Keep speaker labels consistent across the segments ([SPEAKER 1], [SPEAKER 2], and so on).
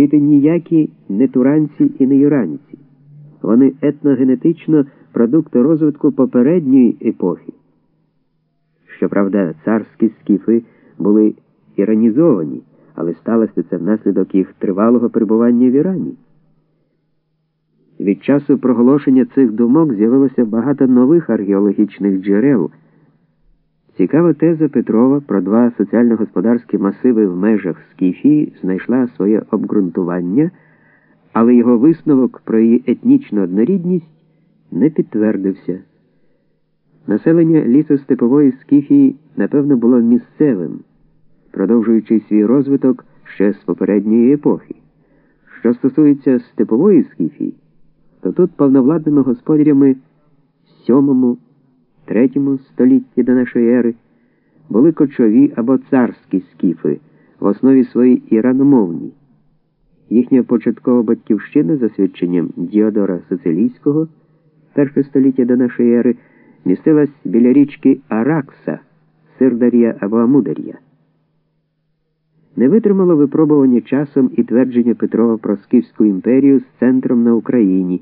[SPEAKER 1] скити ніякі не туранці і не юранці. Вони етногенетично продукти розвитку попередньої епохи. Щоправда, царські скіфи були іранізовані, але сталося це внаслідок їх тривалого перебування в Ірані. Від часу проголошення цих думок з'явилося багато нових археологічних джерел. Цікава теза Петрова про два соціально-господарські масиви в межах Скіфії знайшла своє обґрунтування, але його висновок про її етнічну однорідність не підтвердився. Населення лісостепової Скіфії, напевно, було місцевим, продовжуючи свій розвиток ще з попередньої епохи. Що стосується степової Скіфії, то тут повновладними господарями в 7-3 столітті до нашої ери були кочові або царські скіфи, в основі своїй іраномовні. Їхня початкова батьківщина, за свідченням Діодора Социлійського, перше століття до нашої ери, містилась біля річки Аракса, Сирдар'я або Амудар'я. Не витримало випробування часом і твердження Петрова про Скіфську імперію з центром на Україні,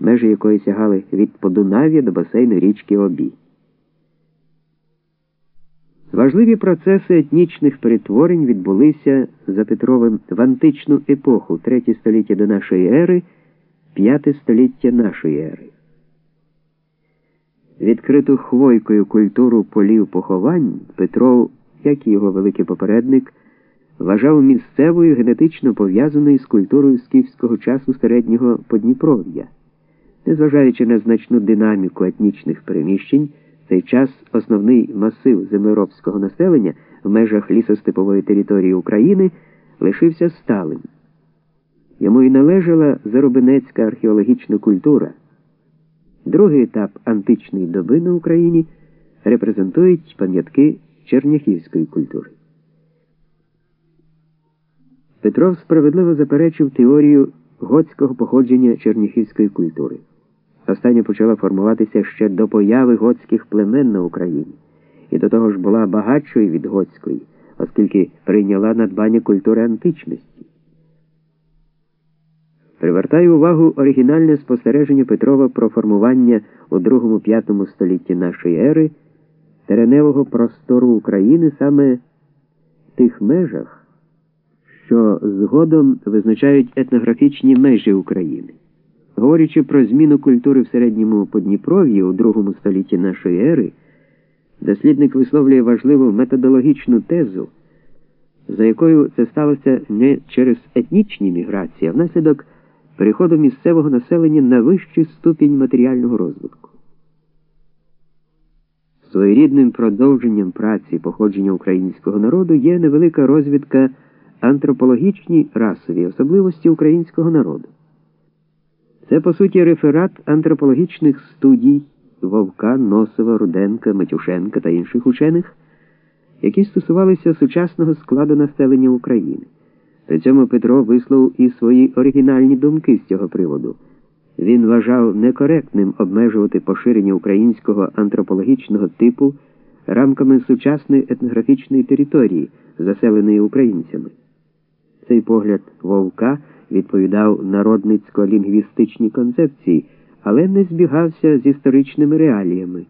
[SPEAKER 1] межі якої сягали від Подунав'я до басейну річки Обі. Важливі процеси етнічних перетворень відбулися за Петровим в античну епоху, третє століття до нашої ери, п'яте століття нашої ери. Відкриту хвойкою культуру полів поховань Петров, як і його великий попередник, вважав місцевою генетично пов'язаною з культурою скіфського часу середнього Подніпров'я. Незважаючи на значну динаміку етнічних переміщень, цей час основний масив землеробського населення в межах лісостепової території України лишився сталим. Йому і належала заробинецька археологічна культура. Другий етап античної доби на Україні репрезентують пам'ятки черняхівської культури. Петров справедливо заперечив теорію готського походження черніхівської культури. Остання почала формуватися ще до появи готських племен на Україні, і до того ж була багатшою від готської, оскільки прийняла надбання культури античності. Привертаю увагу оригінальне спостереження Петрова про формування у 2-5 столітті нашої ери тереневого простору України саме в тих межах, що згодом визначають етнографічні межі України. Говорячи про зміну культури в середньому Подніпров'ї у другому столітті нашої ери, дослідник висловлює важливу методологічну тезу, за якою це сталося не через етнічні міграції, а внаслідок переходу місцевого населення на вищий ступінь матеріального розвитку. Своєрідним продовженням праці походження українського народу є невелика розвідка антропологічні расові особливості українського народу. Це, по суті, реферат антропологічних студій Вовка, Носова, Руденка, Матюшенка та інших учених, які стосувалися сучасного складу населення України. При цьому Петро висловив і свої оригінальні думки з цього приводу. Він вважав некоректним обмежувати поширення українського антропологічного типу рамками сучасної етнографічної території, заселеної українцями. Цей погляд Вовка відповідав народницько-лінгвістичній концепції, але не збігався з історичними реаліями.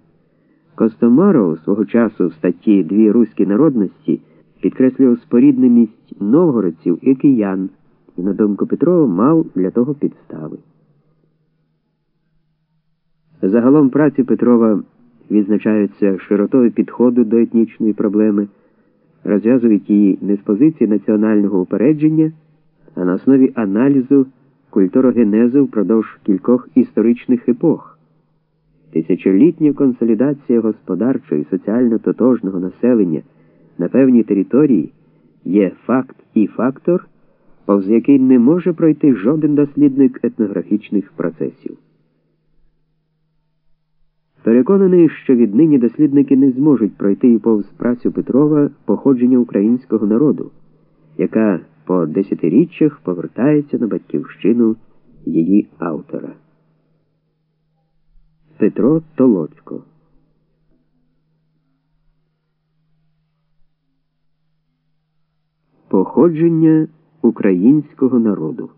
[SPEAKER 1] Костомаров свого часу в статті Дві руські народності підкреслював спорідненість новгородців і киян, і, на думку Петрова, мав для того підстави. Загалом праці Петрова відзначаються широтою підходу до етнічної проблеми, розв'язують її не з позиції національного упередження а на основі аналізу культурогенезу впродовж кількох історичних епох. Тисячолітня консолідація господарчого і соціально-тотожного населення на певній території є факт і фактор, повз який не може пройти жоден дослідник етнографічних процесів. Переконаний, що віднині дослідники не зможуть пройти і повз працю Петрова походження українського народу, яка по десятиріччях повертається на батьківщину її автора. Петро Толоцько Походження українського народу.